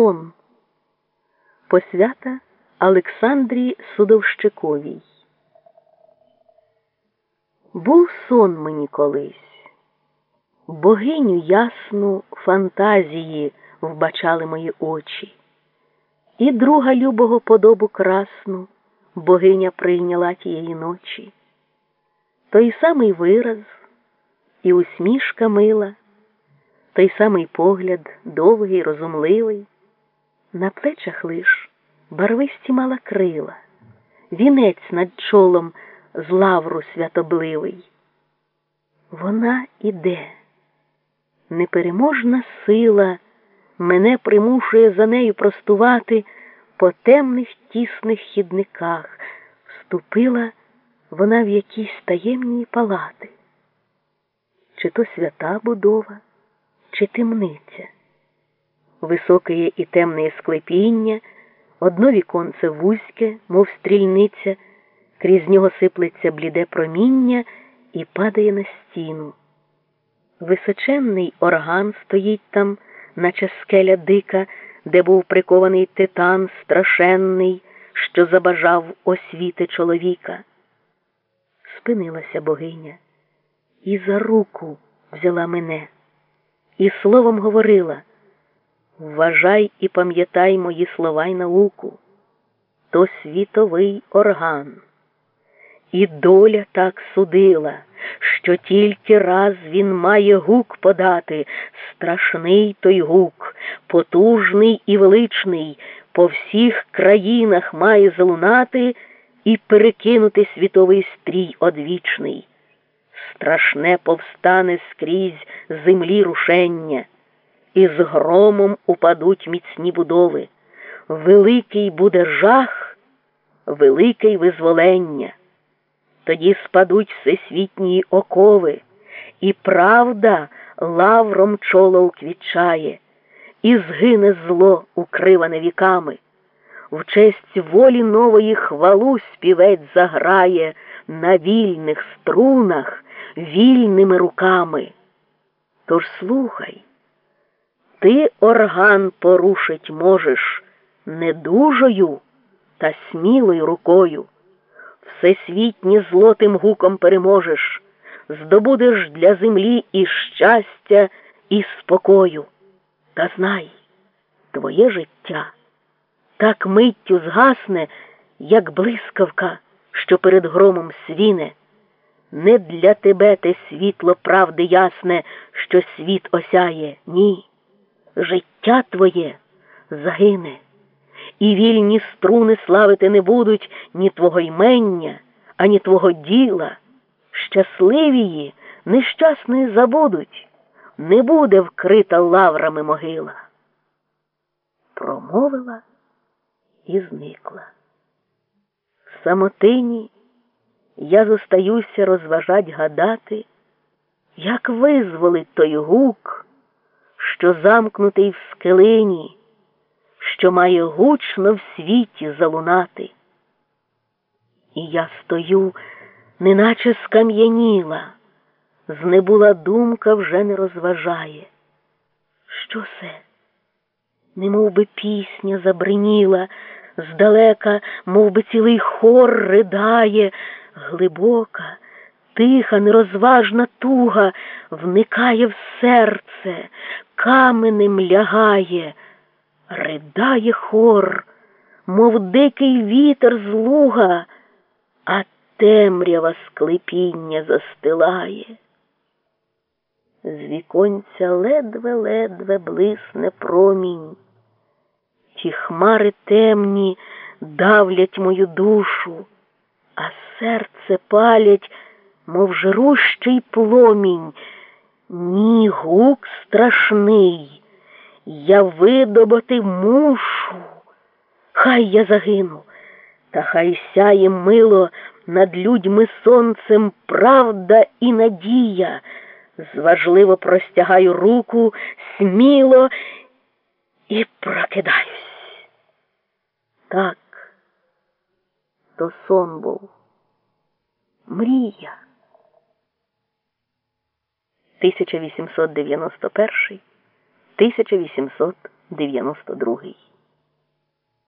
сон. Посвята Олександрі Судовщиковій. Був сон мені колись, богиню ясну фантазії вбачали мої очі, і друга любого подобу красну богиня прийняла тієї ночі. Той самий вираз і усмішка мила, той самий погляд довгий, розумливий, на плечах лиш барвисті мала крила, вінець над чолом з лавру святобливий. Вона іде, непереможна сила мене примушує за нею простувати по темних тісних хідниках, вступила вона в якісь таємні палати. Чи то свята будова, чи темниця, високе і темне склепіння, одно віконце вузьке, мов стрільниця, крізь нього сиплеться бліде проміння і падає на стіну. Височенний орган стоїть там, наче скеля дика, де був прикований титан страшенний, що забажав освіти чоловіка. Спинилася богиня і за руку взяла мене, і словом говорила Вважай і пам'ятай мої слова й науку, то світовий орган. І доля так судила, що тільки раз він має гук подати, страшний той гук, потужний і величний, по всіх країнах має залунати і перекинути світовий стрій одвічний. Страшне повстане скрізь землі рушення, і з громом упадуть міцні будови. Великий буде жах, велике визволення. Тоді спадуть всесвітні окови, і правда лавром чоло уквічає, і згине зло, укриване віками. В честь волі нової хвалу співець заграє на вільних струнах вільними руками. Тож слухай, ти орган порушить можеш недужою та смілою рукою всесвітнє злотим гуком переможеш, здобудеш для землі і щастя, і спокою. Та знай, твоє життя так миттю згасне, як блискавка, що перед громом свіне. Не для тебе те світло правди ясне, що світ осяє, ні. Життя твоє загине і вільні струни славити не будуть ні твого ймення, ані твого діла. Щасливії, нещасної забудуть, не буде вкрита лаврами могила. Промовила і зникла. В самотині я зостаюся розважать гадати, як визволить той гук, що замкнутий в скелині що має гучно в світі залунати. І я стою, неначе скам'яніла, знебула думка вже не розважає. Що це? Немов би пісня забриніла, здалека, мов би цілий хор ридає, глибока, тиха, нерозважна туга вникає в серце, каменем лягає ридає хор, мов дикий вітер з луга, а темрява склепіння застилає. З віконця ледве-ледве блисне промінь. Ті хмари темні давлять мою душу, а серце палять, мов жрущий пломінь, ні гук страшний. Я видобати мушу, хай я загину, та хай сяє мило над людьми сонцем правда і надія. Зважливо простягаю руку сміло і прокидаюсь. Так, то сон був, мрія. 1891 1892 92